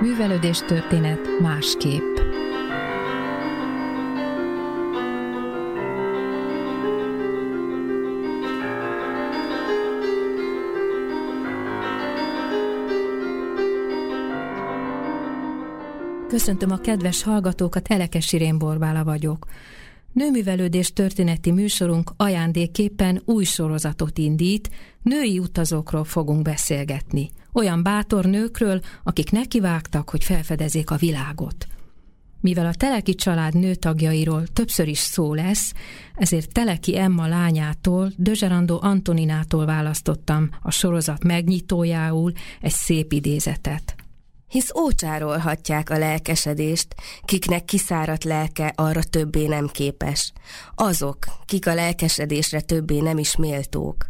Művelődés történet másképp. Köszöntöm a kedves hallgatókat, Elekes Irén Borbála vagyok. Nőművelődés történeti műsorunk ajándékképpen új sorozatot indít, női utazókról fogunk beszélgetni. Olyan bátor nőkről, akik nekivágtak, hogy felfedezzék a világot. Mivel a Teleki család nőtagjairól többször is szó lesz, ezért Teleki Emma lányától, Dözserandó Antoninától választottam a sorozat megnyitójául egy szép idézetet hisz ócsárolhatják a lelkesedést, kiknek kiszáradt lelke arra többé nem képes, azok, kik a lelkesedésre többé nem is méltók.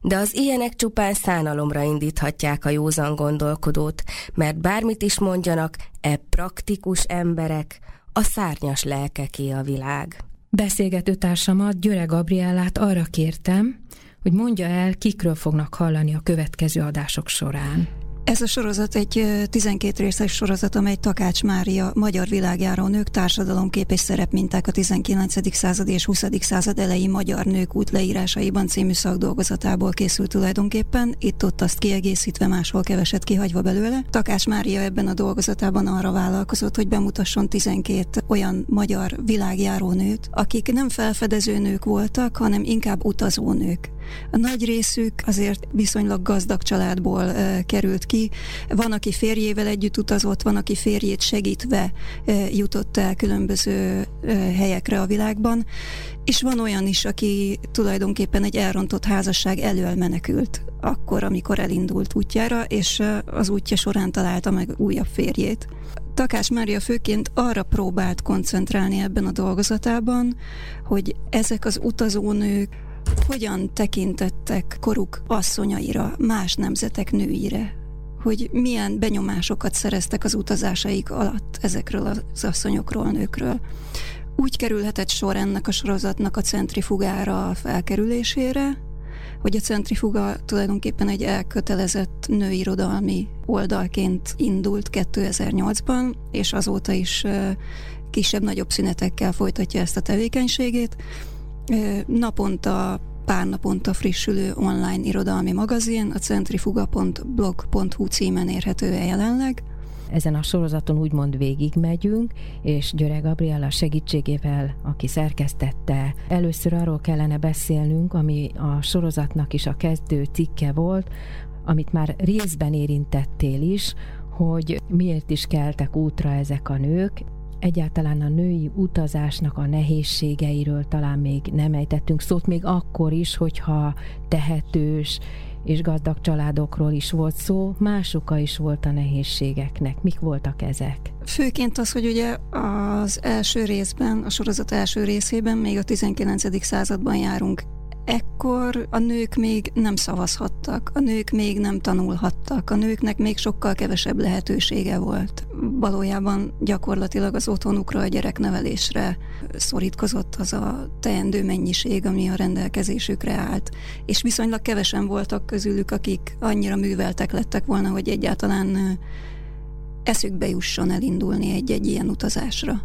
De az ilyenek csupán szánalomra indíthatják a józan gondolkodót, mert bármit is mondjanak, e praktikus emberek, a szárnyas lelkeké a világ. Beszélgető társamat, Györe Gabriellát arra kértem, hogy mondja el, kikről fognak hallani a következő adások során. Ez a sorozat egy 12 részes sorozat, amely Takács Mária magyar világjáró nők társadalomkép és szerepminták a 19. század és 20. század elejé magyar nők útleírásaiban című szakdolgozatából készült tulajdonképpen, itt-ott azt kiegészítve, máshol keveset kihagyva belőle. Takács Mária ebben a dolgozatában arra vállalkozott, hogy bemutasson 12 olyan magyar világjáró nőt, akik nem felfedező nők voltak, hanem inkább utazó nők. A nagy részük azért viszonylag gazdag családból került ki. Van, aki férjével együtt utazott, van, aki férjét segítve jutott el különböző helyekre a világban, és van olyan is, aki tulajdonképpen egy elrontott házasság elől menekült akkor, amikor elindult útjára, és az útja során találta meg újabb férjét. Takás Mária főként arra próbált koncentrálni ebben a dolgozatában, hogy ezek az utazónők hogyan tekintettek koruk asszonyaira, más nemzetek nőire? Hogy milyen benyomásokat szereztek az utazásaik alatt ezekről az asszonyokról, nőkről? Úgy kerülhetett sor ennek a sorozatnak a centrifugára a felkerülésére, hogy a centrifuga tulajdonképpen egy elkötelezett nőirodalmi oldalként indult 2008-ban, és azóta is kisebb-nagyobb szünetekkel folytatja ezt a tevékenységét. Naponta pár naponta frissülő online irodalmi magazin, a centrifuga.blog.hu címen érhető el jelenleg. Ezen a sorozaton úgymond végigmegyünk, és Györe Gabriella segítségével, aki szerkesztette, először arról kellene beszélnünk, ami a sorozatnak is a kezdő cikke volt, amit már részben érintettél is, hogy miért is keltek útra ezek a nők, egyáltalán a női utazásnak a nehézségeiről talán még nem ejtettünk szót, még akkor is, hogyha tehetős és gazdag családokról is volt szó, más oka is volt a nehézségeknek. Mik voltak ezek? Főként az, hogy ugye az első részben, a sorozat első részében még a 19. században járunk ekkor a nők még nem szavazhattak, a nők még nem tanulhattak, a nőknek még sokkal kevesebb lehetősége volt. Valójában gyakorlatilag az otthonukra, a gyereknevelésre szorítkozott az a teendő mennyiség, ami a rendelkezésükre állt. És viszonylag kevesen voltak közülük, akik annyira műveltek lettek volna, hogy egyáltalán eszükbe jusson elindulni egy-egy ilyen utazásra.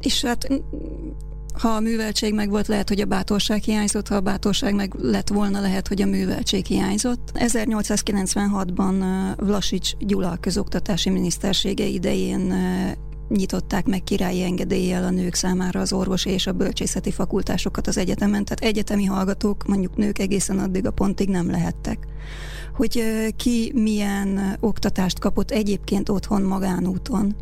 És hát ha a műveltség meg volt, lehet, hogy a bátorság hiányzott, ha a bátorság meg lett volna, lehet, hogy a műveltség hiányzott. 1896-ban Vlasics Gyula közoktatási minisztersége idején nyitották meg királyi engedéllyel a nők számára az orvosi és a bölcsészeti fakultásokat az egyetemen, tehát egyetemi hallgatók, mondjuk nők egészen addig a pontig nem lehettek. Hogy ki milyen oktatást kapott egyébként otthon magánúton,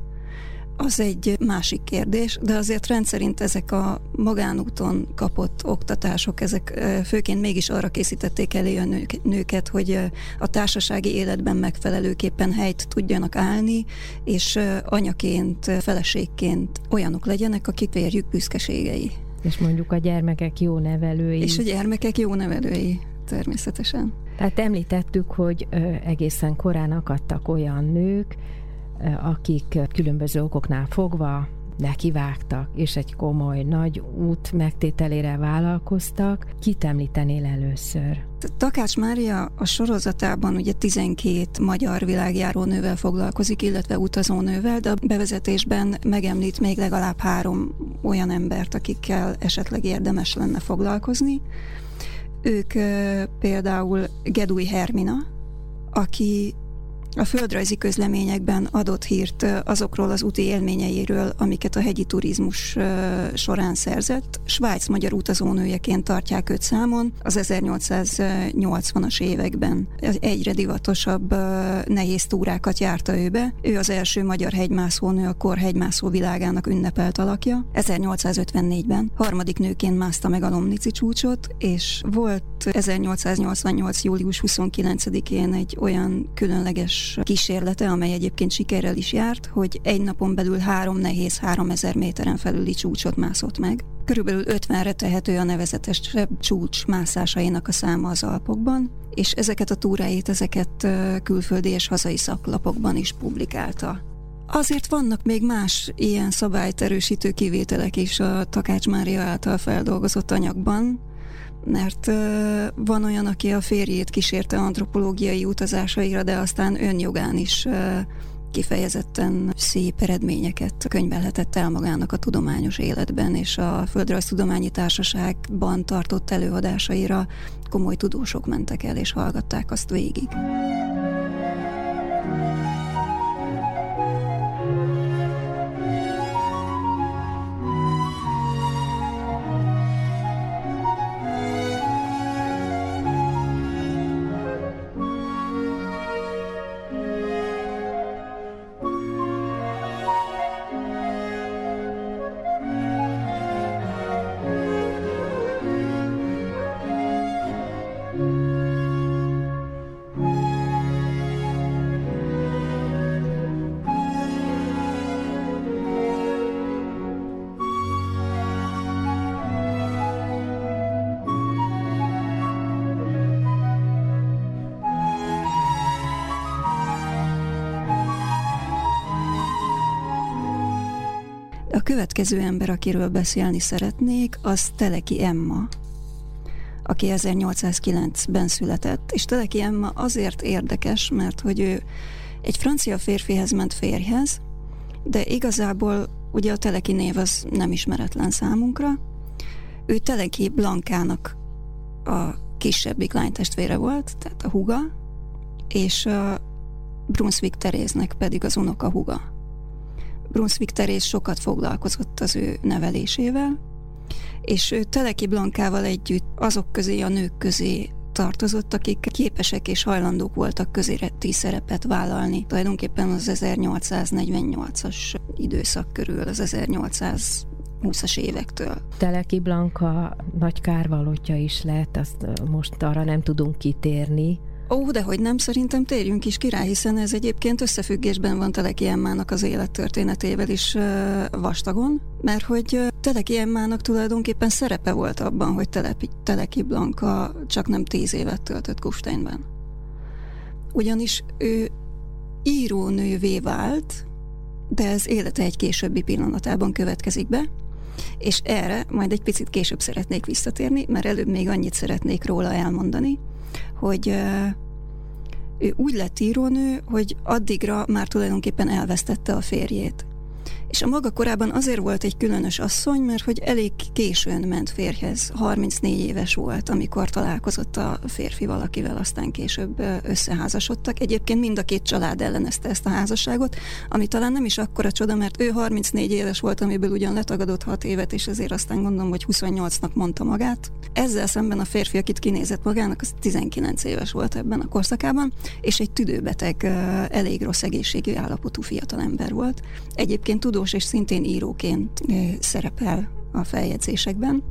az egy másik kérdés, de azért rendszerint ezek a magánúton kapott oktatások, ezek főként mégis arra készítették elé a nőket, hogy a társasági életben megfelelőképpen helyt tudjanak állni, és anyaként, feleségként olyanok legyenek, akik férjük büszkeségei. És mondjuk a gyermekek jó nevelői. És a gyermekek jó nevelői, természetesen. Tehát említettük, hogy egészen korán akadtak olyan nők, akik különböző okoknál fogva nekivágtak, és egy komoly, nagy út megtételére vállalkoztak. Kit említenél először? Takács Mária a sorozatában ugye 12 magyar világjáró nővel foglalkozik, illetve utazónővel, de a bevezetésben megemlít még legalább három olyan embert, akikkel esetleg érdemes lenne foglalkozni. Ők például Gedúj Hermina, aki a földrajzi közleményekben adott hírt azokról az úti élményeiről, amiket a hegyi turizmus során szerzett. Svájc magyar utazónőjeként tartják őt számon az 1880-as években. Egyre divatosabb nehéz túrákat járta ő be. Ő az első magyar hegymászónő, a kor hegymászó világának ünnepelt alakja. 1854-ben harmadik nőként mászta meg a Lomnici csúcsot, és volt 1888. július 29-én egy olyan különleges kísérlete, amely egyébként sikerrel is járt, hogy egy napon belül három nehéz 3000 méteren felüli csúcsot mászott meg. Körülbelül 50-re tehető a nevezetes csúcs mászásainak a száma az Alpokban, és ezeket a túráit, ezeket külföldi és hazai szaklapokban is publikálta. Azért vannak még más ilyen szabályt erősítő kivételek is a Takács Mária által feldolgozott anyagban, mert van olyan, aki a férjét kísérte antropológiai utazásaira, de aztán önjogán is kifejezetten szép eredményeket könyvelhetett el magának a tudományos életben, és a Földrajztudományi Társaságban tartott előadásaira komoly tudósok mentek el, és hallgatták azt végig. Következő ember, akiről beszélni szeretnék, az Teleki Emma, aki 1809-ben született, és Teleki Emma azért érdekes, mert hogy ő egy francia férfihez ment férjhez, de igazából ugye a Teleki név az nem ismeretlen számunkra. Ő Teleki Blankának a kisebbik lánytestvére volt, tehát a huga, és a Brunswick Teréznek pedig az unoka huga. Brunswick Terész sokat foglalkozott az ő nevelésével, és ő Teleki Blankával együtt azok közé, a nők közé tartozott, akik képesek és hajlandók voltak közéleti szerepet vállalni. Tulajdonképpen az 1848-as időszak körül, az 1800 20-as évektől. Teleki Blanka nagy kárvalótja is lett, azt most arra nem tudunk kitérni, Ó, de hogy nem, szerintem térjünk is ki rá, hiszen ez egyébként összefüggésben van Teleki Emmának az élettörténetével is vastagon, mert hogy Teleki Emmának tulajdonképpen szerepe volt abban, hogy Telepi, Teleki Blanka csak nem tíz évet töltött Kufsteinben. Ugyanis ő írónővé vált, de ez élete egy későbbi pillanatában következik be, és erre majd egy picit később szeretnék visszatérni, mert előbb még annyit szeretnék róla elmondani, hogy ő úgy lett írónő, hogy addigra már tulajdonképpen elvesztette a férjét. És a maga korában azért volt egy különös asszony, mert hogy elég későn ment férjhez. 34 éves volt, amikor találkozott a férfi valakivel, aztán később összeházasodtak. Egyébként mind a két család ellenezte ezt a házasságot, ami talán nem is akkora csoda, mert ő 34 éves volt, amiből ugyan letagadott 6 évet, és ezért aztán gondolom, hogy 28-nak mondta magát. Ezzel szemben a férfi, akit kinézett magának, az 19 éves volt ebben a korszakában, és egy tüdőbeteg, elég rossz egészségű állapotú fiatalember volt. Egyébként tudó tudós és szintén íróként szerepel a feljegyzésekben,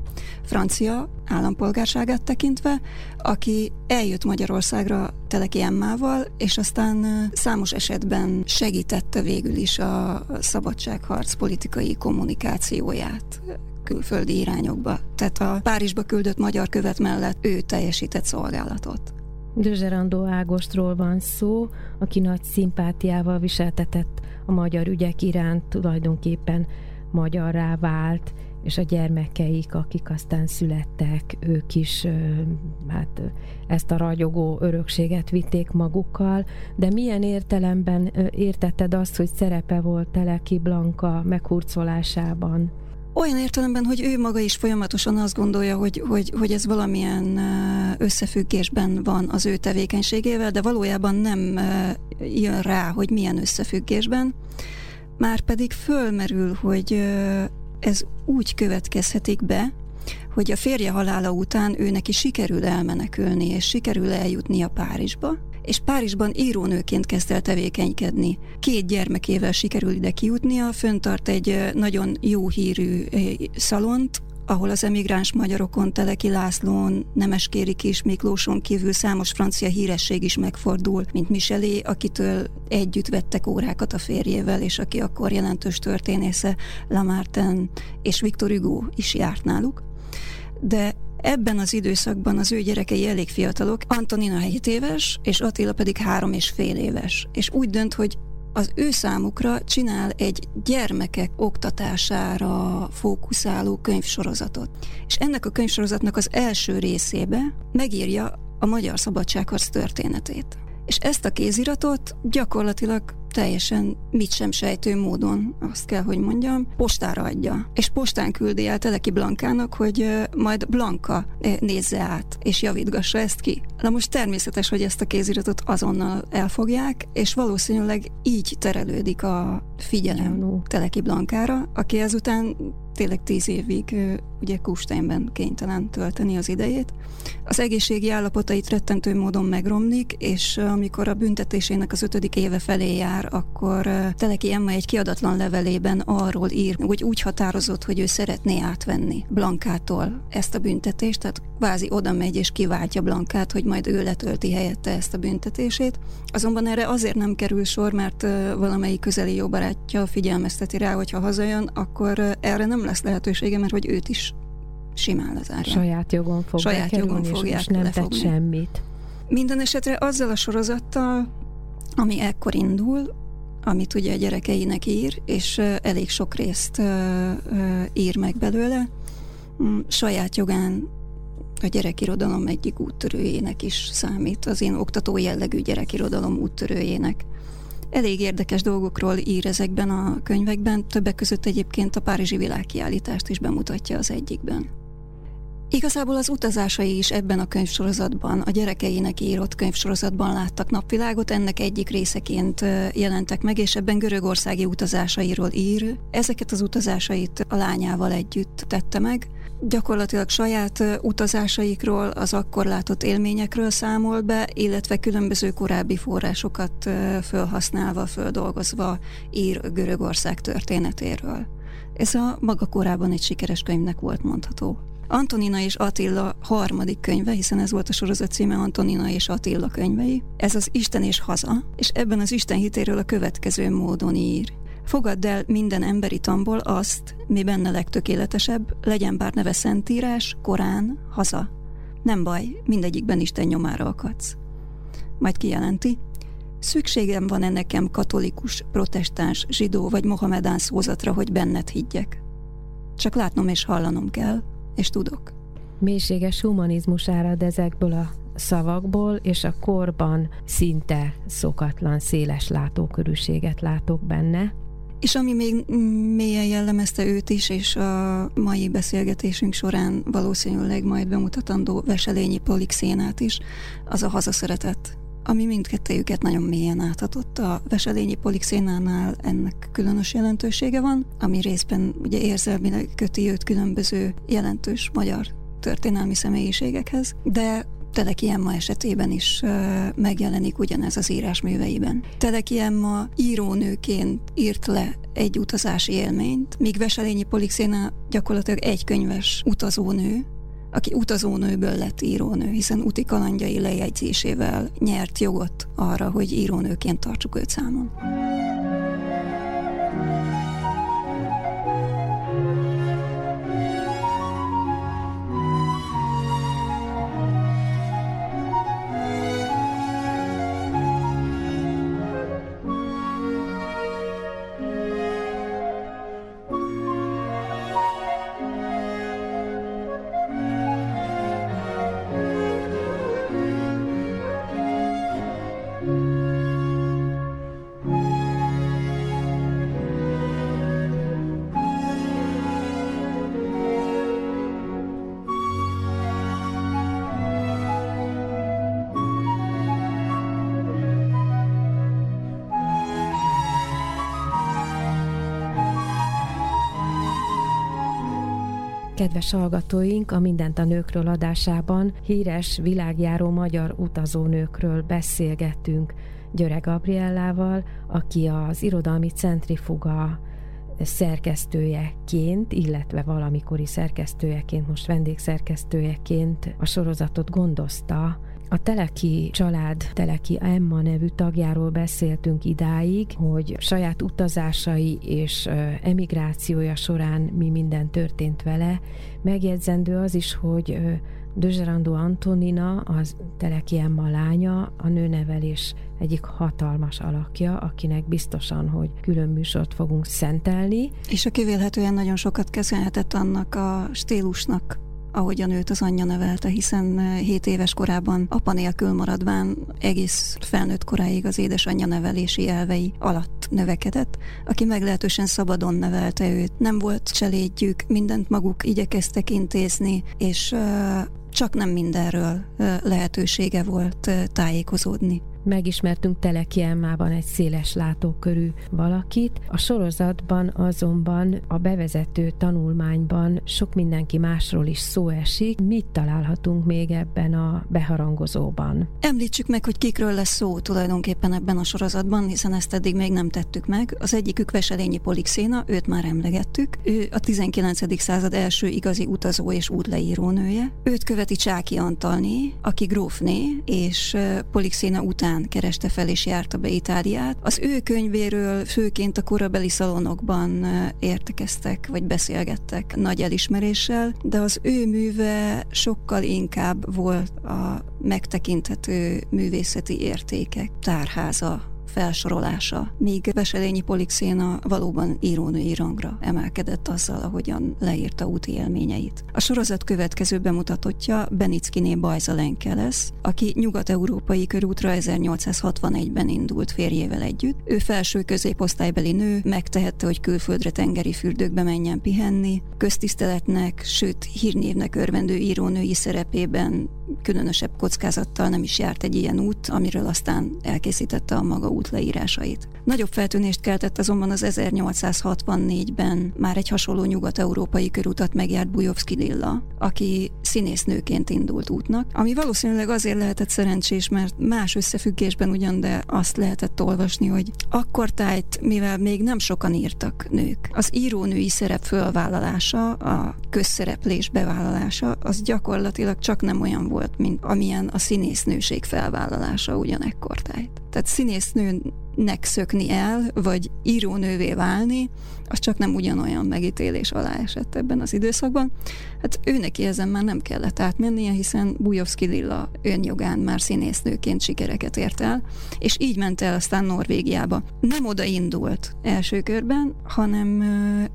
francia állampolgárságát tekintve, aki eljött Magyarországra Teleki Emmával, és aztán számos esetben segítette végül is a szabadságharc politikai kommunikációját külföldi irányokba. Tehát a Párizsba küldött magyar követ mellett ő teljesített szolgálatot. Dözserandó Ágostról van szó, aki nagy szimpátiával viseltetett a magyar ügyek iránt, tulajdonképpen magyarrá vált, és a gyermekeik, akik aztán születtek, ők is hát ezt a ragyogó örökséget vitték magukkal, de milyen értelemben értetted azt, hogy szerepe volt Teleki Blanka meghurcolásában? Olyan értelemben, hogy ő maga is folyamatosan azt gondolja, hogy, hogy, hogy ez valamilyen összefüggésben van az ő tevékenységével, de valójában nem jön rá, hogy milyen összefüggésben. Már pedig fölmerül, hogy ez úgy következhetik be, hogy a férje halála után ő neki sikerül elmenekülni, és sikerül eljutni a Párizsba, és Párizsban írónőként kezd el tevékenykedni. Két gyermekével sikerül ide kijutnia, föntart egy nagyon jó hírű szalont, ahol az emigráns magyarokon, Teleki Lászlón, Nemeskéri Kis Miklóson kívül számos francia híresség is megfordul, mint Michelé, akitől együtt vettek órákat a férjével, és aki akkor jelentős történésze Lamartine és Victor Hugo is járt náluk. De Ebben az időszakban az ő gyerekei elég fiatalok, Antonina 7 éves, és Attila pedig három és fél éves. És úgy dönt, hogy az ő számukra csinál egy gyermekek oktatására fókuszáló könyvsorozatot. És ennek a könyvsorozatnak az első részébe megírja a magyar szabadságharc történetét. És ezt a kéziratot gyakorlatilag teljesen mit sem sejtő módon, azt kell, hogy mondjam, postára adja. És postán küldi el Teleki Blankának, hogy majd Blanka nézze át, és javítgassa ezt ki. Na most természetes, hogy ezt a kéziratot azonnal elfogják, és valószínűleg így terelődik a figyelem Teleki Blankára, aki ezután tényleg tíz évig ugye Kusteinben kénytelen tölteni az idejét. Az egészségi állapotait rettentő módon megromlik, és amikor a büntetésének az ötödik éve felé jár, akkor Teleki Emma egy kiadatlan levelében arról ír, hogy úgy határozott, hogy ő szeretné átvenni Blankától ezt a büntetést, tehát kvázi oda megy és kiváltja Blankát, hogy majd ő letölti helyette ezt a büntetését. Azonban erre azért nem kerül sor, mert valamelyik közeli jó barátja figyelmezteti rá, hogy ha hazajön, akkor erre nem lesz lehetősége, mert hogy őt is simán lezárja. Saját jogon fog Saját jogon fogják és nem lefogni. tett semmit. Minden esetre azzal a sorozattal, ami ekkor indul, amit ugye a gyerekeinek ír, és elég sok részt ír meg belőle, mm, saját jogán a gyerekirodalom egyik úttörőjének is számít, az én oktató jellegű gyerekirodalom úttörőjének. Elég érdekes dolgokról ír ezekben a könyvekben, többek között egyébként a Párizsi világkiállítást is bemutatja az egyikben. Igazából az utazásai is ebben a könyvsorozatban, a gyerekeinek írott könyvsorozatban láttak napvilágot, ennek egyik részeként jelentek meg, és ebben görögországi utazásairól ír. Ezeket az utazásait a lányával együtt tette meg. Gyakorlatilag saját utazásaikról, az akkor látott élményekről számol be, illetve különböző korábbi forrásokat felhasználva, földolgozva ír Görögország történetéről. Ez a maga korában egy sikeres könyvnek volt mondható. Antonina és Attila harmadik könyve, hiszen ez volt a sorozat címe Antonina és Attila könyvei. Ez az Isten és haza, és ebben az Isten hitéről a következő módon ír. Fogadd el minden emberi tamból azt, mi benne legtökéletesebb, legyen bár neve Szentírás, Korán, haza. Nem baj, mindegyikben Isten nyomára akadsz. Majd kijelenti, szükségem van-e nekem katolikus, protestáns, zsidó vagy mohamedán szózatra, hogy benned higgyek. Csak látnom és hallanom kell, és tudok. Mélységes humanizmus árad ezekből a szavakból, és a korban szinte szokatlan széles látókörűséget látok benne. És ami még mélyen jellemezte őt is, és a mai beszélgetésünk során valószínűleg majd bemutatandó Veselényi Polixénát is, az a hazaszeretet, ami mindkettőjüket nagyon mélyen áthatott. A Veselényi Polixénánál ennek különös jelentősége van, ami részben ugye érzelmileg köti őt különböző jelentős magyar történelmi személyiségekhez, de Teleki Emma esetében is megjelenik ugyanez az írásműveiben. Teleki Emma írónőként írt le egy utazási élményt, míg Veselényi Polixéna gyakorlatilag egy könyves utazónő, aki utazónőből lett írónő, hiszen úti kalandjai lejegyzésével nyert jogot arra, hogy írónőként tartsuk őt számon. Kedves hallgatóink, a Mindent a nőkről adásában híres világjáró magyar utazónőkről beszélgettünk Györe Gabriellával, aki az irodalmi centrifuga szerkesztőjeként, illetve valamikori szerkesztőjeként, most vendégszerkesztőjeként a sorozatot gondozta a Teleki család, Teleki Emma nevű tagjáról beszéltünk idáig, hogy saját utazásai és emigrációja során mi minden történt vele. Megjegyzendő az is, hogy Dözserandó Antonina, az Teleki Emma lánya, a nőnevelés egyik hatalmas alakja, akinek biztosan, hogy külön műsort fogunk szentelni. És aki vélhetően nagyon sokat köszönhetett annak a stílusnak, ahogy a nőt az anyja nevelte, hiszen 7 éves korában apa nélkül maradván egész felnőtt koráig az édesanyja nevelési elvei alatt növekedett, aki meglehetősen szabadon nevelte őt. Nem volt cselédjük, mindent maguk igyekeztek intézni, és csak nem mindenről lehetősége volt tájékozódni megismertünk Teleki Emmában egy széles látókörű valakit. A sorozatban azonban a bevezető tanulmányban sok mindenki másról is szó esik. Mit találhatunk még ebben a beharangozóban? Említsük meg, hogy kikről lesz szó tulajdonképpen ebben a sorozatban, hiszen ezt eddig még nem tettük meg. Az egyikük Veselényi Polixéna, őt már emlegettük. Ő a 19. század első igazi utazó és útleírónője. Őt követi Csáki Antalné, aki grófné, és Polixéna után után kereste fel és járta be Itáliát. Az ő könyvéről főként a korabeli szalonokban értekeztek, vagy beszélgettek nagy elismeréssel, de az ő műve sokkal inkább volt a megtekinthető művészeti értékek tárháza felsorolása, míg Veselényi Polixéna valóban írónői rangra emelkedett azzal, ahogyan leírta úti élményeit. A sorozat következő bemutatottja Benickiné Bajza Lenke lesz, aki nyugat-európai körútra 1861-ben indult férjével együtt. Ő felső középosztálybeli nő, megtehette, hogy külföldre tengeri fürdőkbe menjen pihenni, köztiszteletnek, sőt hírnévnek örvendő írónői szerepében különösebb kockázattal nem is járt egy ilyen út, amiről aztán elkészítette a maga útleírásait. Nagyobb feltűnést keltett azonban az 1864-ben már egy hasonló nyugat-európai körutat megjárt Bujovszki Lilla, aki színésznőként indult útnak, ami valószínűleg azért lehetett szerencsés, mert más összefüggésben ugyan, de azt lehetett olvasni, hogy akkor tájt, mivel még nem sokan írtak nők, az írónői szerep fölvállalása, a közszereplés bevállalása, az gyakorlatilag csak nem olyan volt, mint amilyen a színésznőség felvállalása ugyanekkor tájt. Tehát színésznőnek szökni el, vagy írónővé válni, az csak nem ugyanolyan megítélés alá esett ebben az időszakban. Hát őneki ezen már nem kellett átmennie, hiszen Bujovszki Lilla önjogán már színésznőként sikereket ért el, és így ment el aztán Norvégiába. Nem oda indult első körben, hanem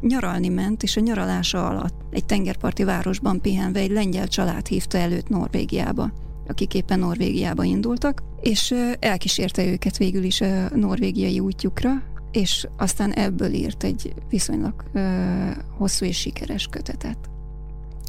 nyaralni ment, és a nyaralása alatt egy tengerparti városban pihenve egy lengyel család hívta előtt Norvégiába akik éppen Norvégiába indultak, és elkísérte őket végül is a norvégiai útjukra, és aztán ebből írt egy viszonylag hosszú és sikeres kötetet.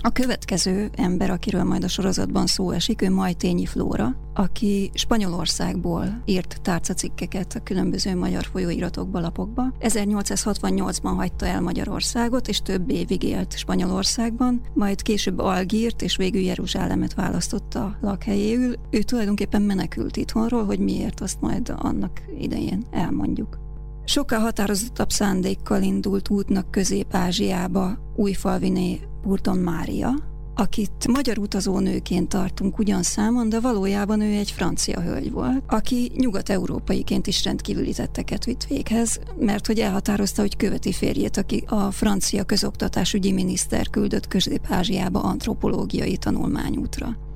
A következő ember, akiről majd a sorozatban szó esik, ő Majtényi Flóra, aki Spanyolországból írt tárcacikkeket a különböző magyar folyóiratokba, lapokba. 1868-ban hagyta el Magyarországot, és több évig élt Spanyolországban, majd később Algírt és végül Jeruzsálemet választotta lakhelyéül. Ő tulajdonképpen menekült itthonról, hogy miért, azt majd annak idején elmondjuk. Sokkal határozottabb szándékkal indult útnak Közép-Ázsiába Újfalviné Burton Mária, akit magyar utazónőként tartunk ugyan számon, de valójában ő egy francia hölgy volt, aki nyugat-európaiként is rendkívüli tetteket vitt véghez, mert hogy elhatározta, hogy követi férjét, aki a francia közoktatásügyi miniszter küldött Közép-Ázsiába antropológiai tanulmányútra.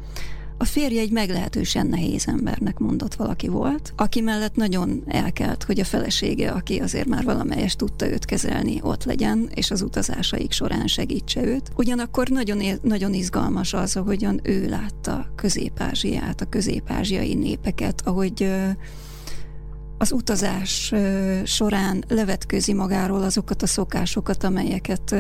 A férje egy meglehetősen nehéz embernek mondott valaki volt, aki mellett nagyon elkelt, hogy a felesége, aki azért már valamelyest tudta őt kezelni, ott legyen, és az utazásaik során segítse őt. Ugyanakkor nagyon, nagyon izgalmas az, ahogyan ő látta Közép-Ázsiát, a közép-ázsiai népeket, ahogy az utazás során levetközi magáról azokat a szokásokat, amelyeket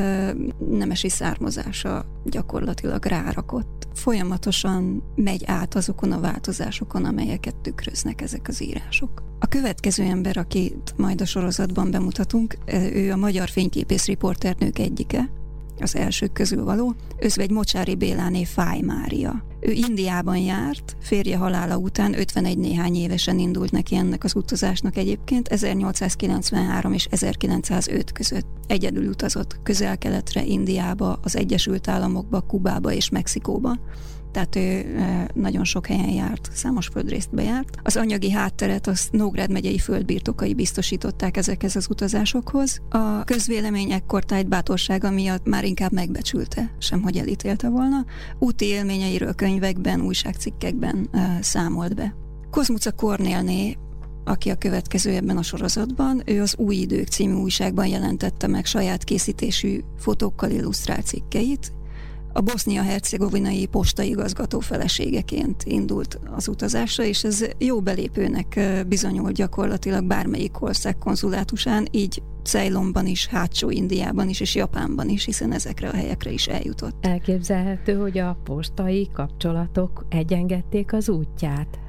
nemesi származása gyakorlatilag rárakott. Folyamatosan megy át azokon a változásokon, amelyeket tükröznek ezek az írások. A következő ember, akit majd a sorozatban bemutatunk, ő a magyar fényképész riporternők egyike, az elsők közül való, özvegy Mocsári Béláné Fáj Mária. Ő Indiában járt, férje halála után 51 néhány évesen indult neki ennek az utazásnak egyébként, 1893 és 1905 között. Egyedül utazott közel-keletre, Indiába, az Egyesült Államokba, Kubába és Mexikóba tehát ő nagyon sok helyen járt, számos földrészt bejárt. Az anyagi hátteret az Nógrád megyei földbirtokai biztosították ezekhez az utazásokhoz. A közvélemény ekkortájt bátorsága miatt már inkább megbecsülte, sem hogy elítélte volna. Úti élményeiről könyvekben, újságcikkekben számolt be. Kozmuca Kornélné aki a következő ebben a sorozatban, ő az Új Idők című újságban jelentette meg saját készítésű fotókkal illusztrált cikkeit, a bosznia-hercegovinai postaigazgató feleségeként indult az utazásra, és ez jó belépőnek bizonyult gyakorlatilag bármelyik ország konzulátusán, így Ceylonban is, Hátsó Indiában is, és Japánban is, hiszen ezekre a helyekre is eljutott. Elképzelhető, hogy a postai kapcsolatok egyengedték az útját?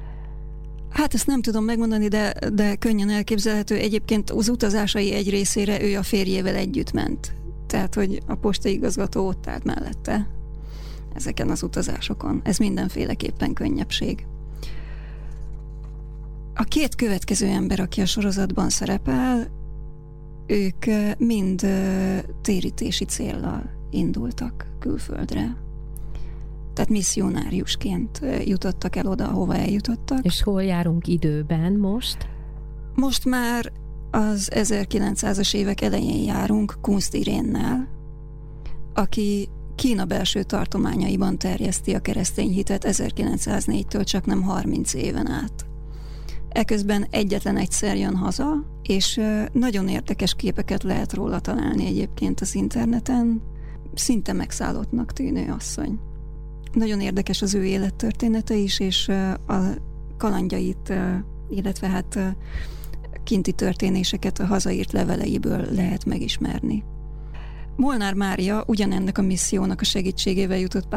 Hát ezt nem tudom megmondani, de, de könnyen elképzelhető. Egyébként az utazásai egy részére ő a férjével együtt ment tehát hogy a postai igazgató ott állt mellette ezeken az utazásokon. Ez mindenféleképpen könnyebbség. A két következő ember, aki a sorozatban szerepel, ők mind térítési céllal indultak külföldre. Tehát misszionáriusként jutottak el oda, ahova eljutottak. És hol járunk időben most? Most már az 1900-as évek elején járunk Kunst Irénnel, aki Kína belső tartományaiban terjeszti a keresztény hitet 1904-től csak nem 30 éven át. Eközben egyetlen egyszer jön haza, és nagyon érdekes képeket lehet róla találni egyébként az interneten. Szinte megszállottnak tűnő asszony. Nagyon érdekes az ő élettörténete is, és a kalandjait, illetve hát kinti történéseket a hazaírt leveleiből lehet megismerni. Molnár Mária ugyanennek a missziónak a segítségével jutott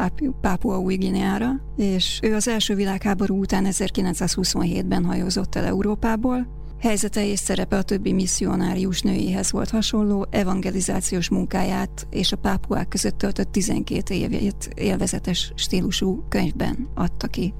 Pápua új Guineára, és ő az első világháború után 1927-ben hajózott el Európából. Helyzete és szerepe a többi misszionárius nőjéhez volt hasonló, evangelizációs munkáját és a pápuák között töltött 12 évét élvezetes stílusú könyvben adta ki.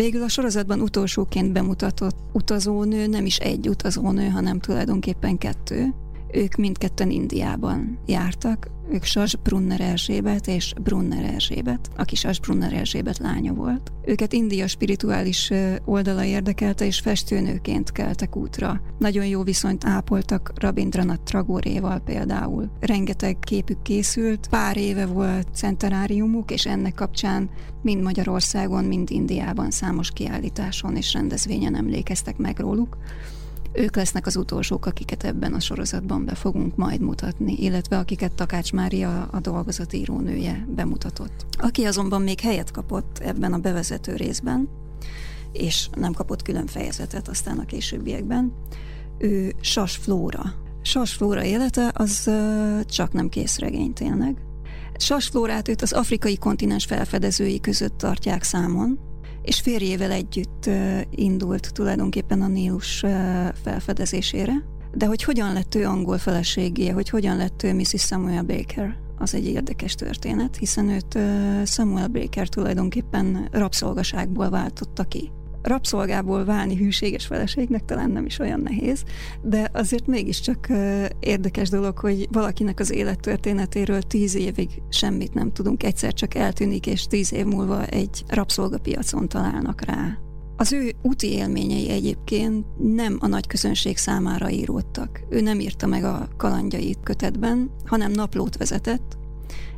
Végül a sorozatban utolsóként bemutatott utazónő nem is egy utazónő, hanem tulajdonképpen kettő. Ők mindketten Indiában jártak, ők Sas Brunner Erzsébet és Brunner Erzsébet, aki Sas Brunner Erzsébet lánya volt. Őket India spirituális oldala érdekelte, és festőnőként keltek útra. Nagyon jó viszonyt ápoltak Rabindranath Tragoréval például. Rengeteg képük készült, pár éve volt centenáriumuk, és ennek kapcsán mind Magyarországon, mind Indiában számos kiállításon és rendezvényen emlékeztek meg róluk. Ők lesznek az utolsók, akiket ebben a sorozatban be fogunk majd mutatni, illetve akiket Takács Mária, a dolgozat írónője bemutatott. Aki azonban még helyet kapott ebben a bevezető részben, és nem kapott külön fejezetet aztán a későbbiekben, ő Sas Flóra. Sas Flóra élete az csak nem készregény tényleg. Sas Flórát őt az afrikai kontinens felfedezői között tartják számon, és férjével együtt indult tulajdonképpen a Nílus felfedezésére. De hogy hogyan lett ő angol feleségé, hogy hogyan lett ő Mrs. Samuel Baker, az egy érdekes történet, hiszen őt Samuel Baker tulajdonképpen rabszolgaságból váltotta ki rabszolgából válni hűséges feleségnek talán nem is olyan nehéz, de azért mégiscsak érdekes dolog, hogy valakinek az élettörténetéről tíz évig semmit nem tudunk, egyszer csak eltűnik, és tíz év múlva egy rabszolgapiacon találnak rá. Az ő úti élményei egyébként nem a nagy közönség számára íródtak. Ő nem írta meg a kalandjait kötetben, hanem naplót vezetett,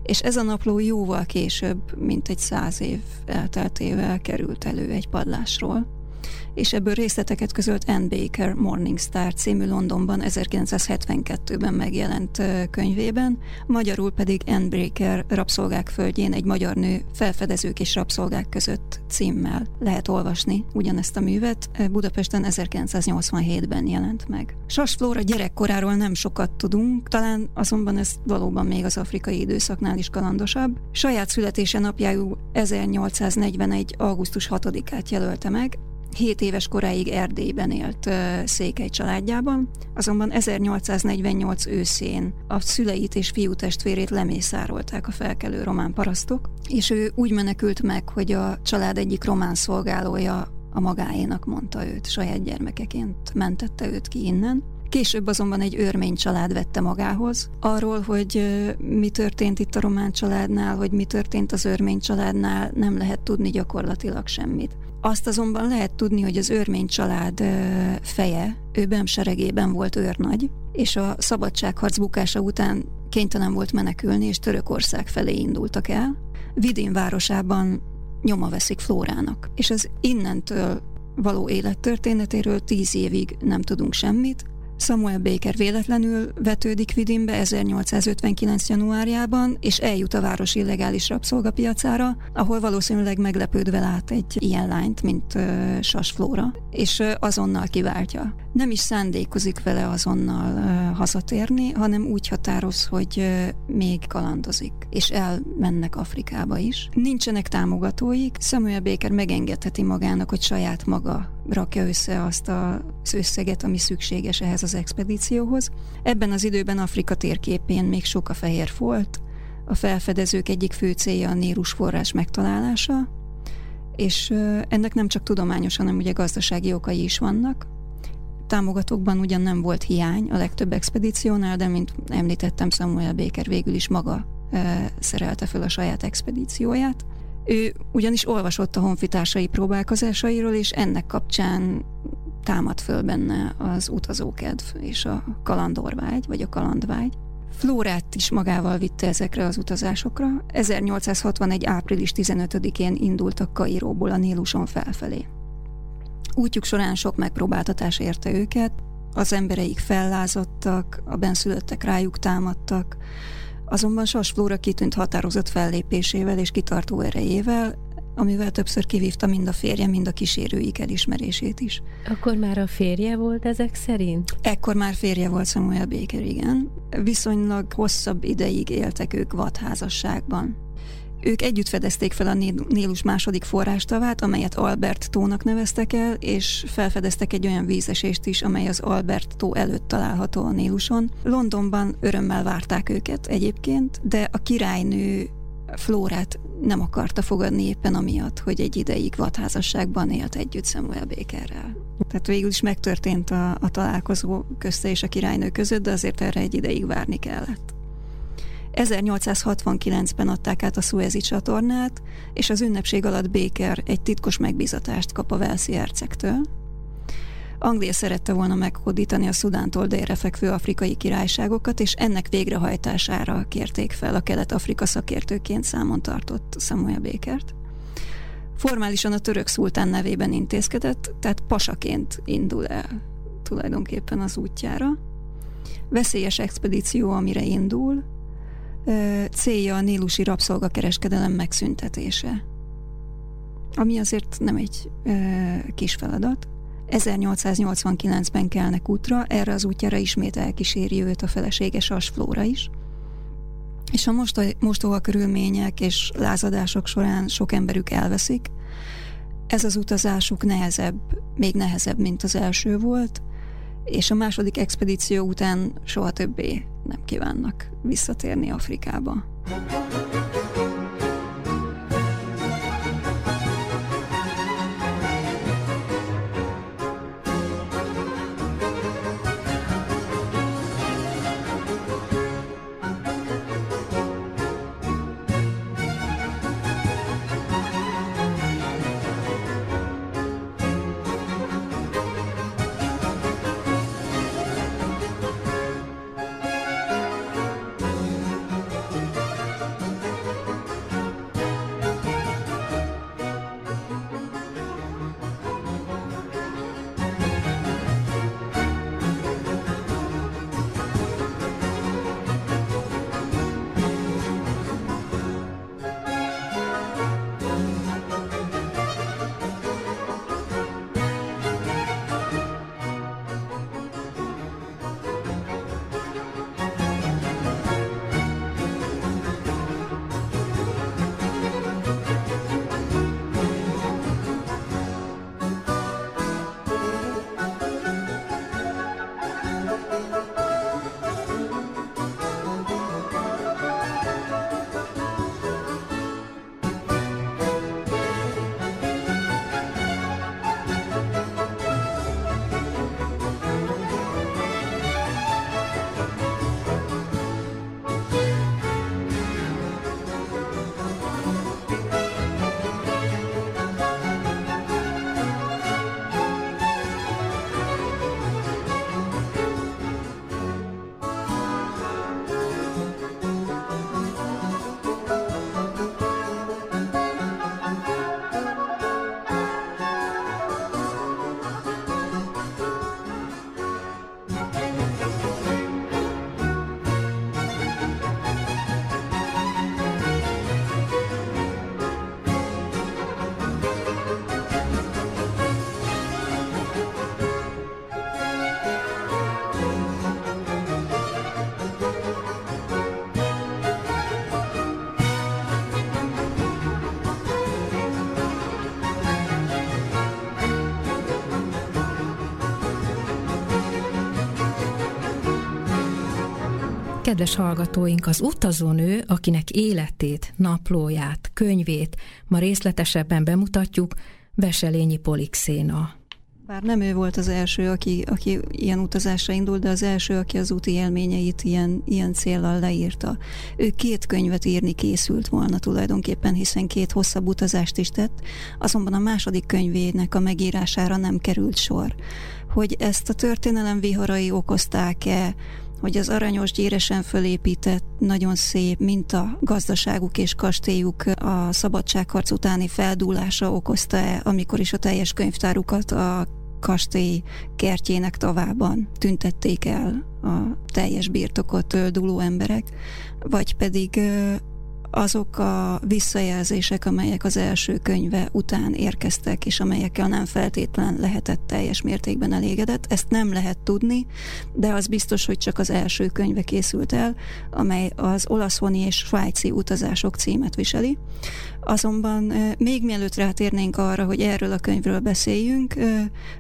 és ez a napló jóval később, mint egy száz év elteltével került elő egy padlásról és ebből részleteket közölt Anne Baker Morning Star című Londonban 1972-ben megjelent könyvében, magyarul pedig Anne Baker Rabszolgák földjén egy magyar nő felfedezők és rabszolgák között címmel lehet olvasni ugyanezt a művet. Budapesten 1987-ben jelent meg. Sas Flóra gyerekkoráról nem sokat tudunk, talán azonban ez valóban még az afrikai időszaknál is kalandosabb. Saját születése napjául 1841. augusztus 6-át jelölte meg, 7 éves koráig Erdélyben élt Székely családjában, azonban 1848 őszén a szüleit és fiú testvérét lemészárolták a felkelő román parasztok, és ő úgy menekült meg, hogy a család egyik román szolgálója a magáénak mondta őt, saját gyermekeként mentette őt ki innen. Később azonban egy örmény család vette magához. Arról, hogy mi történt itt a román családnál, hogy mi történt az örmény családnál, nem lehet tudni gyakorlatilag semmit. Azt azonban lehet tudni, hogy az örmény család feje, ő bemseregében volt őrnagy, és a szabadságharc bukása után kénytelen volt menekülni, és Törökország felé indultak el. Vidin városában nyoma veszik Flórának, és az innentől való élettörténetéről tíz évig nem tudunk semmit, Samuel Baker véletlenül vetődik Vidinbe 1859. januárjában, és eljut a város illegális rabszolgapiacára, ahol valószínűleg meglepődve lát egy ilyen lányt, mint uh, Sas Flóra, és uh, azonnal kiváltja. Nem is szándékozik vele azonnal uh, hazatérni, hanem úgy határoz, hogy uh, még kalandozik, és elmennek Afrikába is. Nincsenek támogatóik, Samuel Baker megengedheti magának, hogy saját maga rakja össze azt az összeget, ami szükséges ehhez az expedícióhoz. Ebben az időben Afrika térképén még sok a fehér folt, a felfedezők egyik fő célja a nérus forrás megtalálása, és ennek nem csak tudományos, hanem ugye gazdasági okai is vannak. Támogatókban ugyan nem volt hiány a legtöbb expedíciónál, de mint említettem, Samuel Baker végül is maga szerelte föl a saját expedícióját. Ő ugyanis olvasott a honfitársai próbálkozásairól, és ennek kapcsán támad föl benne az utazókedv és a kalandorvágy, vagy a kalandvágy. Flórát is magával vitte ezekre az utazásokra. 1861. április 15-én indultak Kairóból a Níluson felfelé. Útjuk során sok megpróbáltatás érte őket, az embereik fellázadtak, a benszülöttek rájuk támadtak, Azonban Sas Flóra kitűnt határozott fellépésével és kitartó erejével, amivel többször kivívta mind a férje, mind a kísérőik elismerését is. Akkor már a férje volt ezek szerint? Ekkor már férje volt Samuel Baker, igen. Viszonylag hosszabb ideig éltek ők vadházasságban. Ők együtt fedezték fel a Nélus második forrástavát, amelyet Albert tónak neveztek el, és felfedeztek egy olyan vízesést is, amely az Albert tó előtt található a Néluson. Londonban örömmel várták őket egyébként, de a királynő Flórát nem akarta fogadni éppen amiatt, hogy egy ideig vadházasságban élt együtt Samuel Bakerrel. Tehát végül is megtörtént a, a találkozó közte és a királynő között, de azért erre egy ideig várni kellett. 1869-ben adták át a Suezi csatornát, és az ünnepség alatt Baker egy titkos megbizatást kap a Velszi hercegtől. Anglia szerette volna meghódítani a Szudántól délre fekvő afrikai királyságokat, és ennek végrehajtására kérték fel a kelet-afrika szakértőként számon tartott Samuel Bakert. Formálisan a török szultán nevében intézkedett, tehát pasaként indul el tulajdonképpen az útjára. Veszélyes expedíció, amire indul, célja a nílusi rabszolgakereskedelem megszüntetése. Ami azért nem egy kis feladat. 1889-ben kelnek útra, erre az útjára ismét elkíséri őt a feleséges Asflóra is. És a most, mostoha körülmények és lázadások során sok emberük elveszik. Ez az utazásuk nehezebb, még nehezebb, mint az első volt, és a második expedíció után soha többé nem kívánnak visszatérni Afrikába. Kedves hallgatóink, az utazónő, akinek életét, naplóját, könyvét ma részletesebben bemutatjuk, Veselényi Polixéna. Bár nem ő volt az első, aki, aki ilyen utazásra indult, de az első, aki az úti élményeit ilyen, ilyen célral leírta. Ő két könyvet írni készült volna tulajdonképpen, hiszen két hosszabb utazást is tett, azonban a második könyvének a megírására nem került sor. Hogy ezt a történelem viharai okozták-e, hogy az aranyos gyéresen fölépített, nagyon szép mint a gazdaságuk és kastélyuk a szabadságharc utáni feldúlása okozta-e, amikor is a teljes könyvtárukat a kastély kertjének tavában tüntették el a teljes birtokot dúló emberek, vagy pedig azok a visszajelzések, amelyek az első könyve után érkeztek, és amelyekkel nem feltétlen lehetett teljes mértékben elégedett. Ezt nem lehet tudni, de az biztos, hogy csak az első könyve készült el, amely az olaszoni és svájci utazások címet viseli. Azonban még mielőtt rátérnénk arra, hogy erről a könyvről beszéljünk,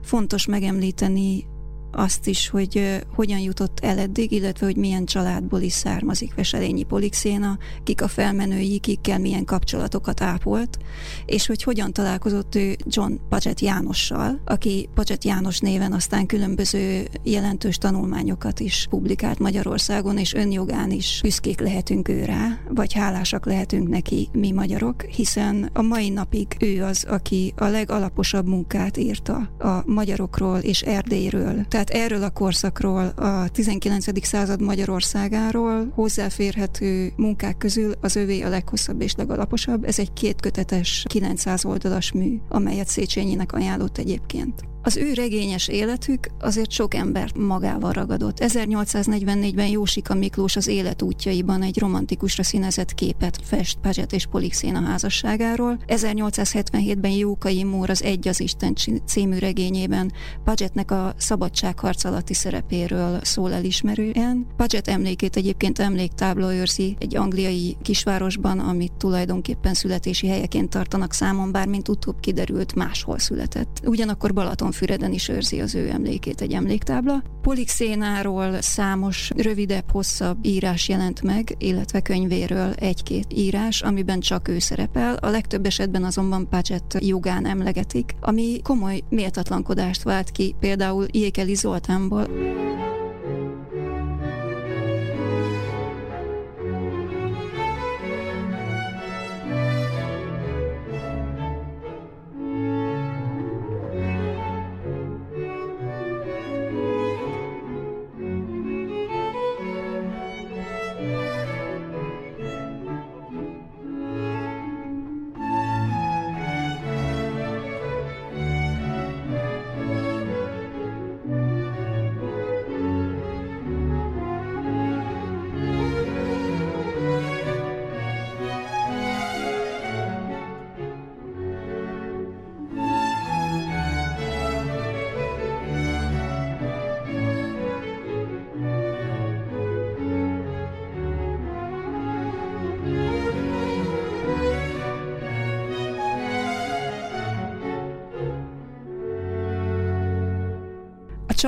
fontos megemlíteni azt is, hogy hogyan jutott el eddig, illetve hogy milyen családból is származik Veselényi Polixéna, kik a felmenői, kikkel milyen kapcsolatokat ápolt, és hogy hogyan találkozott ő John Paget Jánossal, aki Paget János néven aztán különböző jelentős tanulmányokat is publikált Magyarországon, és önjogán is büszkék lehetünk ő rá, vagy hálásak lehetünk neki mi magyarok, hiszen a mai napig ő az, aki a legalaposabb munkát írta a magyarokról és Erdélyről. Tehát erről a korszakról, a 19. század Magyarországáról hozzáférhető munkák közül az övé a leghosszabb és legalaposabb. Ez egy kétkötetes, 900 oldalas mű, amelyet Széchenyinek ajánlott egyébként. Az ő regényes életük azért sok embert magával ragadott. 1844-ben Jósika Miklós az élet útjaiban egy romantikusra színezett képet fest Pazset és Polixéna házasságáról. 1877-ben Jókai Mór az Egy az Isten című regényében Pazsetnek a szabadságharc alatti szerepéről szól elismerően. Pazset emlékét egyébként emléktábla őrzi egy angliai kisvárosban, amit tulajdonképpen születési helyeként tartanak számon, bár mint utóbb kiderült, máshol született. Ugyanakkor Balaton Balatonfüreden is őrzi az ő emlékét egy emléktábla. Polixénáról számos rövidebb, hosszabb írás jelent meg, illetve könyvéről egy-két írás, amiben csak ő szerepel. A legtöbb esetben azonban Paget jogán emlegetik, ami komoly méltatlankodást vált ki, például Jékeli Zoltánból.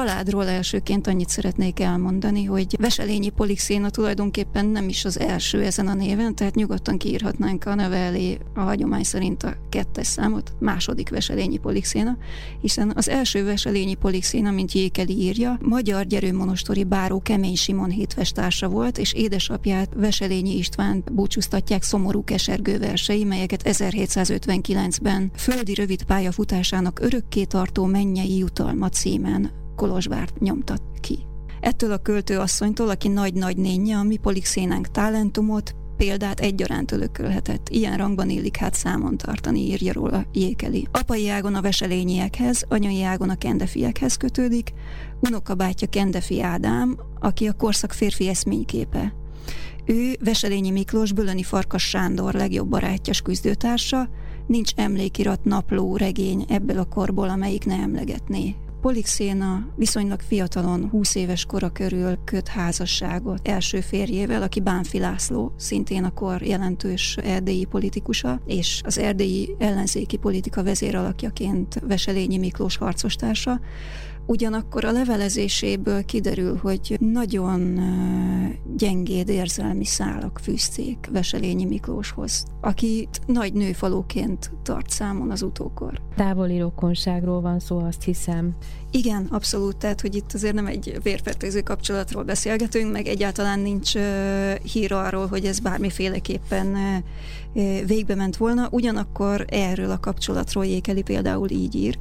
Családról elsőként annyit szeretnék elmondani, hogy Veselényi Polixéna tulajdonképpen nem is az első ezen a néven, tehát nyugodtan kiírhatnánk a neve elé a hagyomány szerint a kettes számot, második Veselényi Polixéna, hiszen az első Veselényi Polixéna, mint Jékeli írja, magyar gyerőmonostori báró Kemény Simon hétvestársa volt, és édesapját Veselényi István búcsúztatják szomorú kesergő versei, melyeket 1759-ben földi rövid pályafutásának örökké tartó mennyei jutalma címen Kolozsvárt nyomtat ki. Ettől a költő asszonytól, aki nagy-nagy nénye, a mi polixénánk talentumot, példát egyaránt ölökölhetett. Ilyen rangban élik hát számon tartani, írja róla Jékeli. Apai ágon a veselényiekhez, anyai ágon a kendefiekhez kötődik, unokabátyja Kendefi Ádám, aki a korszak férfi eszményképe. Ő Veselényi Miklós, Bölöni Farkas Sándor legjobb barátja, küzdőtársa, nincs emlékirat, napló, regény ebből a korból, amelyik ne emlegetné Polixéna viszonylag fiatalon, 20 éves kora körül köt házasságot első férjével, aki Bánfi László, szintén akkor jelentős erdélyi politikusa, és az erdélyi ellenzéki politika vezéralakjaként Veselényi Miklós harcostársa. Ugyanakkor a levelezéséből kiderül, hogy nagyon gyengéd érzelmi szálak fűzték Veselényi Miklóshoz, akit nagy nőfalóként tart számon az utókor. Távoli rokonságról van szó, azt hiszem. Igen, abszolút, tehát hogy itt azért nem egy vérfertőző kapcsolatról beszélgetünk, meg egyáltalán nincs hír arról, hogy ez bármiféleképpen végbe ment volna, ugyanakkor erről a kapcsolatról Jékeli például így ír.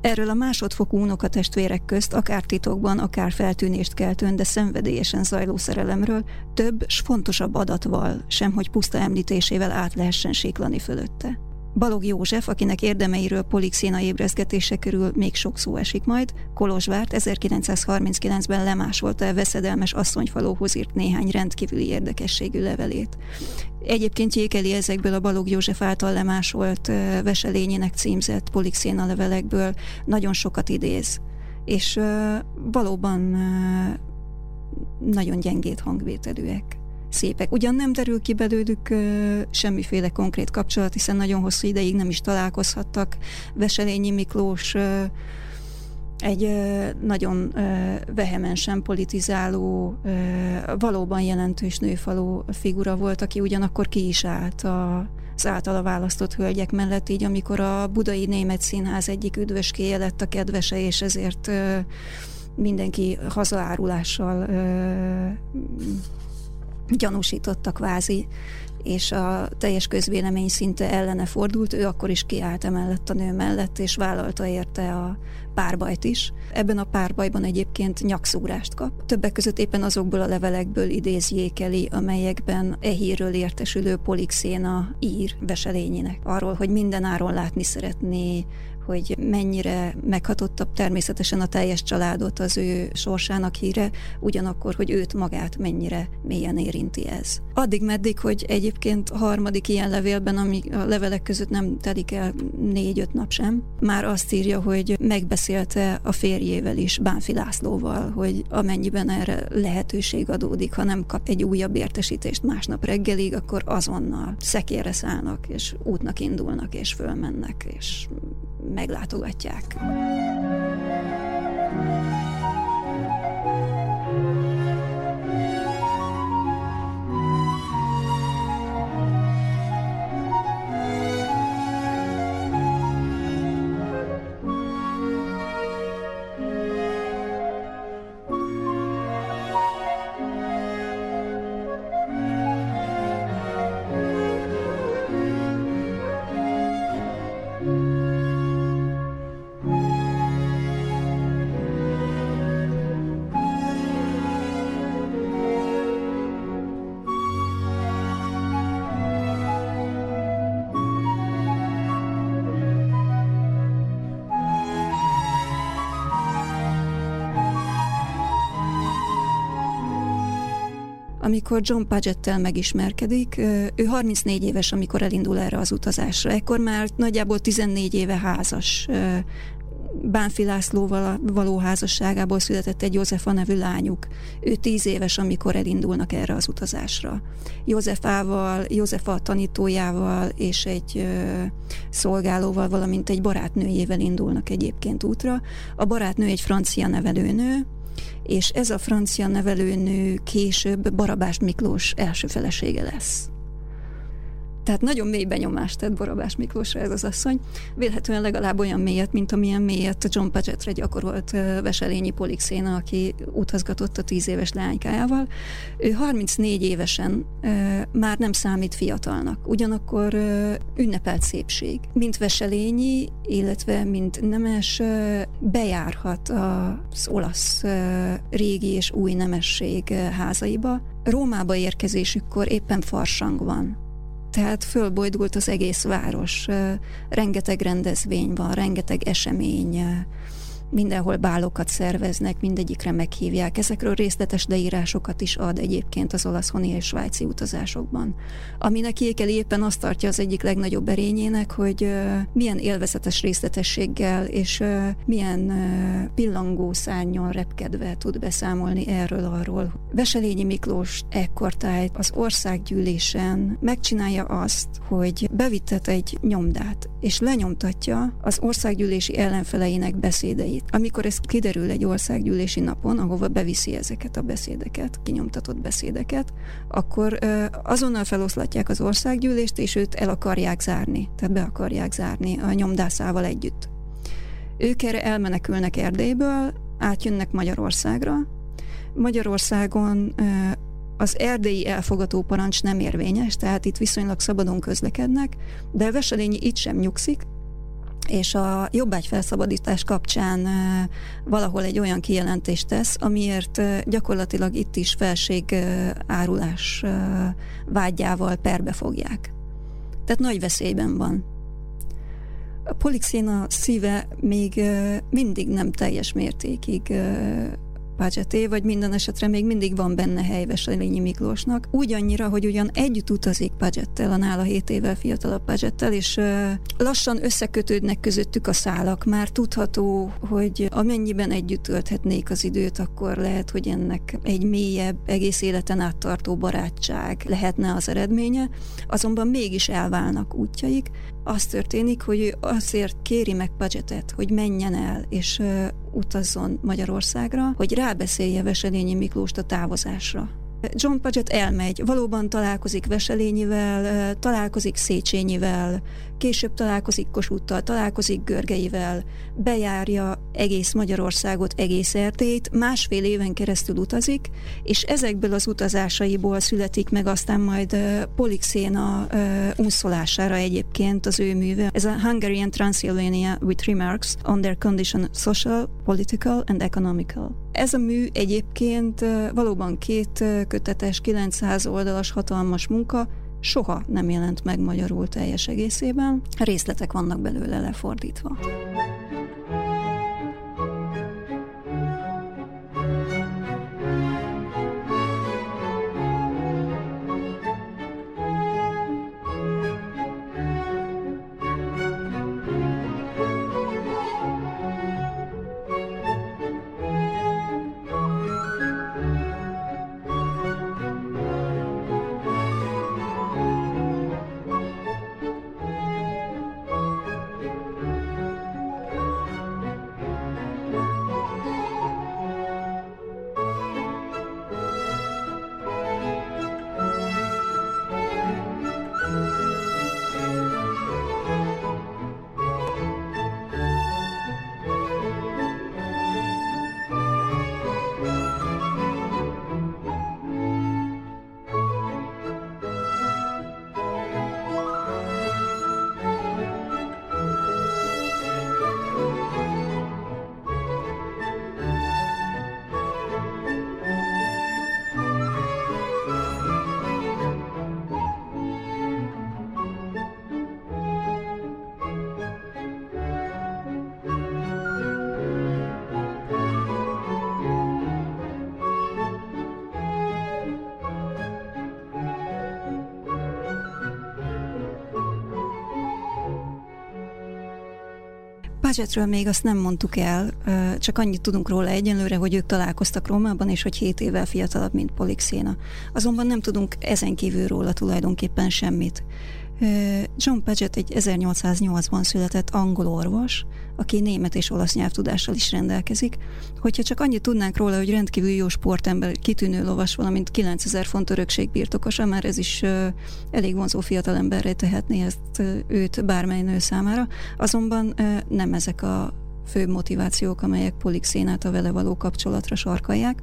Erről a másodfokú unokatestvérek közt akár titokban, akár feltűnést keltően, de szenvedélyesen zajló szerelemről több s fontosabb adatval, sem hogy puszta említésével át lehessen síklani fölötte. Balog József, akinek érdemeiről Polixéna ébrezgetése körül még sok szó esik majd, Kolozsvárt 1939-ben lemásolta a veszedelmes asszonyfalóhoz írt néhány rendkívüli érdekességű levelét. Egyébként Jékeli ezekből a Balog József által lemásolt veselényének címzett Polixéna levelekből nagyon sokat idéz. És valóban nagyon gyengét hangvételűek szépek. Ugyan nem derül ki belőlük uh, semmiféle konkrét kapcsolat, hiszen nagyon hosszú ideig nem is találkozhattak. Veselényi Miklós uh, egy nagyon vehemensen politizáló, valóban jelentős nőfaló figura volt, aki ugyanakkor ki is állt a, az általa választott hölgyek mellett, így amikor a Budai Német Színház egyik üdvöskéje lett a kedvese, és ezért mindenki hazaárulással gyanúsította kvázi és a teljes közvélemény szinte ellene fordult, ő akkor is kiállt emellett a nő mellett, és vállalta érte a párbajt is. Ebben a párbajban egyébként nyakszúrást kap. Többek között éppen azokból a levelekből idézjékeli, amelyekben e hírről értesülő Polixéna ír Veselényinek. Arról, hogy minden áron látni szeretné hogy mennyire meghatottabb természetesen a teljes családot az ő sorsának híre, ugyanakkor, hogy őt magát mennyire mélyen érinti ez. Addig meddig, hogy egyébként harmadik ilyen levélben, ami a levelek között nem telik el négy-öt nap sem, már azt írja, hogy megbeszélte a férjével is, Bánfi Lászlóval, hogy amennyiben erre lehetőség adódik, ha nem kap egy újabb értesítést másnap reggelig, akkor azonnal szekére szállnak, és útnak indulnak, és fölmennek, és meglátogatják. Amikor John Pagettel megismerkedik, ő 34 éves, amikor elindul erre az utazásra. Ekkor már nagyjából 14 éve házas. Bánfi Lászlóval való házasságából született egy Józefa nevű lányuk. Ő tíz éves, amikor elindulnak erre az utazásra. Józefával, Józefa tanítójával és egy ö, szolgálóval, valamint egy barátnőjével indulnak egyébként útra. A barátnő egy francia nevelőnő, és ez a francia nevelőnő később Barabás Miklós első felesége lesz. Tehát nagyon mély benyomást tett Borabás Miklósra ez az asszony. Vélhetően legalább olyan mélyet, mint amilyen mélyet John Pagetre gyakorolt Veselényi Polixéna, aki utazgatott a tíz éves lánykájával. Ő 34 évesen már nem számít fiatalnak, ugyanakkor ünnepelt szépség. Mint Veselényi, illetve mint Nemes bejárhat az olasz régi és új nemesség házaiba. Rómába érkezésükkor éppen farsang van tehát fölbojdult az egész város, rengeteg rendezvény van, rengeteg esemény, mindenhol bálokat szerveznek, mindegyikre meghívják. Ezekről részletes leírásokat is ad egyébként az olaszhoni és svájci utazásokban. Aminek Jékeli éppen azt tartja az egyik legnagyobb erényének, hogy milyen élvezetes részletességgel és milyen pillangó szárnyon repkedve tud beszámolni erről arról. Veselényi Miklós ekkortájt az országgyűlésen megcsinálja azt, hogy bevittet egy nyomdát, és lenyomtatja az országgyűlési ellenfeleinek beszédeit beszédeit. Amikor ez kiderül egy országgyűlési napon, ahova beviszi ezeket a beszédeket, kinyomtatott beszédeket, akkor azonnal feloszlatják az országgyűlést, és őt el akarják zárni, tehát be akarják zárni a nyomdászával együtt. Ők erre elmenekülnek Erdélyből, átjönnek Magyarországra. Magyarországon az erdélyi elfogató parancs nem érvényes, tehát itt viszonylag szabadon közlekednek, de Veselényi itt sem nyugszik, és a jobbágy felszabadítás kapcsán valahol egy olyan kijelentést tesz, amiért gyakorlatilag itt is felség árulás vágyával perbe fogják. Tehát nagy veszélyben van. A Polixéna szíve még mindig nem teljes mértékig Pageté, vagy minden esetre még mindig van benne hely Veselényi Miklósnak. Úgy annyira, hogy ugyan együtt utazik Pagettel, a nála 7 évvel fiatalabb Pagettel, és lassan összekötődnek közöttük a szálak. Már tudható, hogy amennyiben együtt tölthetnék az időt, akkor lehet, hogy ennek egy mélyebb, egész életen áttartó barátság lehetne az eredménye, azonban mégis elválnak útjaik. Az történik, hogy ő azért kéri meg Pagetet, hogy menjen el, és utazzon Magyarországra, hogy rábeszélje Veselényi Miklóst a távozásra. John Paget elmegy, valóban találkozik Veselényivel, találkozik Széchenyivel, később találkozik Kossuthtal, találkozik Görgeivel, bejárja egész Magyarországot, egész Erdélyt, másfél éven keresztül utazik, és ezekből az utazásaiból születik meg aztán majd Polixéna unszolására egyébként az ő műve. Ez a Hungarian Transylvania with Remarks on their condition social, political and economical. Ez a mű egyébként valóban két kötetes, 900 oldalas hatalmas munka, soha nem jelent meg magyarul teljes egészében, részletek vannak belőle lefordítva. Pagetről még azt nem mondtuk el, csak annyit tudunk róla egyenlőre, hogy ők találkoztak Rómában, és hogy 7 évvel fiatalabb, mint Polixéna. Azonban nem tudunk ezen kívül róla tulajdonképpen semmit. John Paget egy 1808-ban született angol orvos, aki német és olasz nyelvtudással is rendelkezik. Hogyha csak annyit tudnánk róla, hogy rendkívül jó sportember, kitűnő lovas, valamint 9000 font örökség birtokosa, már ez is elég vonzó fiatalemberre tehetné ezt őt bármely nő számára. Azonban nem ezek a fő motivációk, amelyek Polixénát a vele való kapcsolatra sarkalják.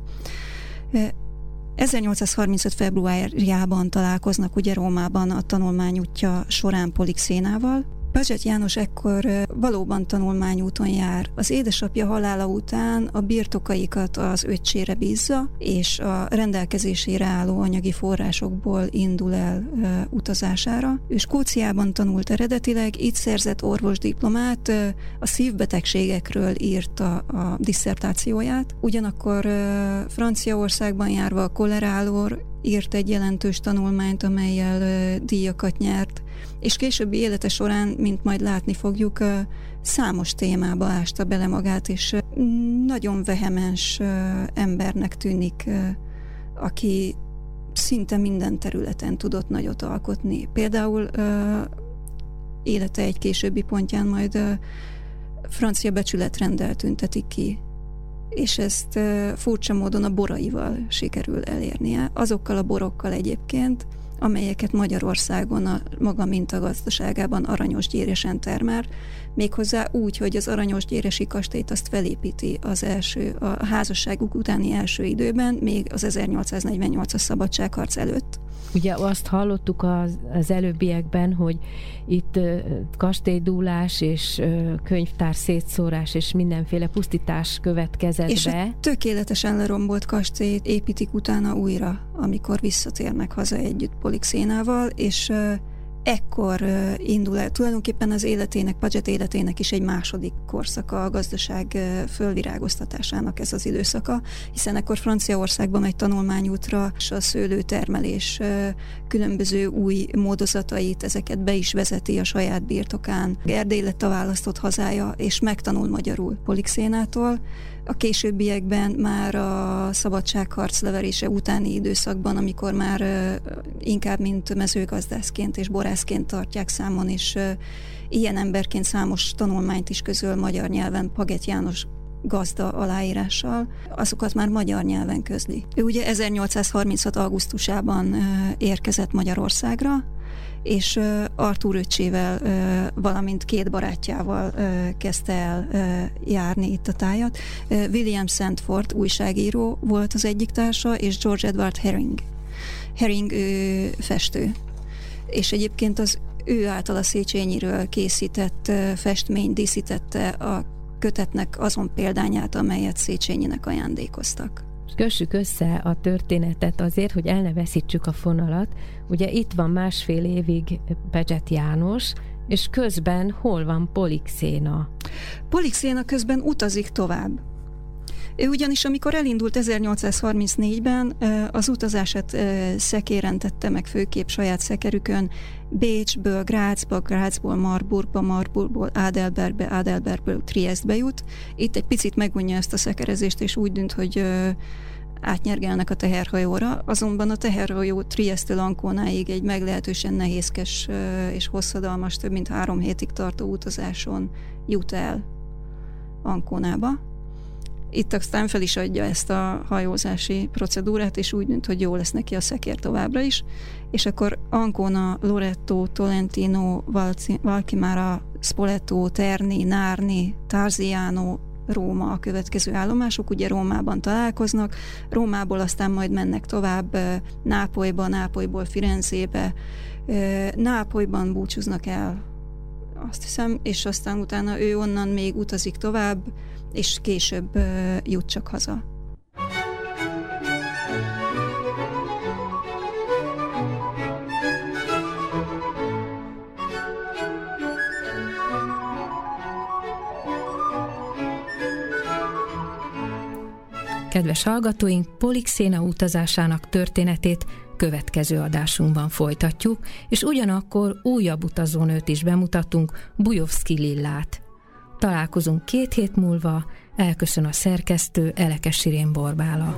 1835. februárjában találkoznak ugye Rómában a tanulmányútja során Polixénával, Pazset János ekkor valóban tanulmányúton jár. Az édesapja halála után a birtokaikat az öccsére bízza, és a rendelkezésére álló anyagi forrásokból indul el utazására. Ő Skóciában tanult eredetileg, itt szerzett orvosdiplomát, a szívbetegségekről írta a diszertációját. Ugyanakkor Franciaországban járva a kolerálor írt egy jelentős tanulmányt, amelyel díjakat nyert, és későbbi élete során, mint majd látni fogjuk, számos témába ásta bele magát, és nagyon vehemens embernek tűnik, aki szinte minden területen tudott nagyot alkotni. Például élete egy későbbi pontján majd francia becsületrendel tüntetik ki, és ezt furcsa módon a boraival sikerül elérnie. Azokkal a borokkal egyébként, amelyeket Magyarországon a maga mintagazdaságában aranyos gyéresen termel, méghozzá úgy, hogy az aranyos gyéresi kastélyt azt felépíti az első, a házasságuk utáni első időben, még az 1848-as szabadságharc előtt. Ugye azt hallottuk az, az előbbiekben, hogy itt kastélydúlás és könyvtár szétszórás és mindenféle pusztítás következett és be. És tökéletesen lerombolt kastélyt építik utána újra, amikor visszatérnek haza együtt Polixénával, és ekkor indul el tulajdonképpen az életének, Paget életének is egy második korszaka a gazdaság fölvirágoztatásának ez az időszaka, hiszen ekkor Franciaországban megy tanulmányútra, és a szőlőtermelés különböző új módozatait, ezeket be is vezeti a saját birtokán. Erdély lett a választott hazája, és megtanul magyarul Polixénától, a későbbiekben már a szabadságharc leverése utáni időszakban, amikor már inkább mint mezőgazdászként és borászként tartják számon, és ilyen emberként számos tanulmányt is közöl magyar nyelven Paget János gazda aláírással, azokat már magyar nyelven közli. Ő ugye 1836. augusztusában érkezett Magyarországra, és Artur öccsével, valamint két barátjával kezdte el járni itt a tájat. William Sandford újságíró volt az egyik társa, és George Edward Herring. Herring ő festő. És egyébként az ő által a Széchenyiről készített festmény díszítette a kötetnek azon példányát, amelyet Széchenyinek ajándékoztak. Kössük össze a történetet azért, hogy el ne veszítsük a fonalat. Ugye itt van másfél évig Pedzset János, és közben hol van Polixéna? Polixéna közben utazik tovább. Ő ugyanis, amikor elindult 1834-ben, az utazását szekéren tette meg főkép saját szekerükön, Bécsből, Grácsba, Grácsból, Marburgba, Marburgból, Adelbergbe, Adelbergből Triestbe jut. Itt egy picit megunja ezt a szekerezést, és úgy dűnt, hogy átnyergelnek a teherhajóra, azonban a teherhajó Trieste Ancónáig egy meglehetősen nehézkes és hosszadalmas, több mint három hétig tartó utazáson jut el Ancónába. Itt aztán fel is adja ezt a hajózási procedúrát, és úgy dönt, hogy jó lesz neki a szekér továbbra is. És akkor Ancona, Loretto, Tolentino, Valkimara, Spoleto, Terni, Nárni, Tarziano, Róma a következő állomások, ugye Rómában találkoznak, Rómából aztán majd mennek tovább Nápolyba, Nápolyból Firenzébe, Nápolyban búcsúznak el, azt hiszem, és aztán utána ő onnan még utazik tovább, és később jut csak haza. Kedves hallgatóink, Polixéna utazásának történetét következő adásunkban folytatjuk, és ugyanakkor újabb utazónőt is bemutatunk, Bujovszki Lillát. Találkozunk két hét múlva, elköszön a szerkesztő Elekes Sirén Borbála.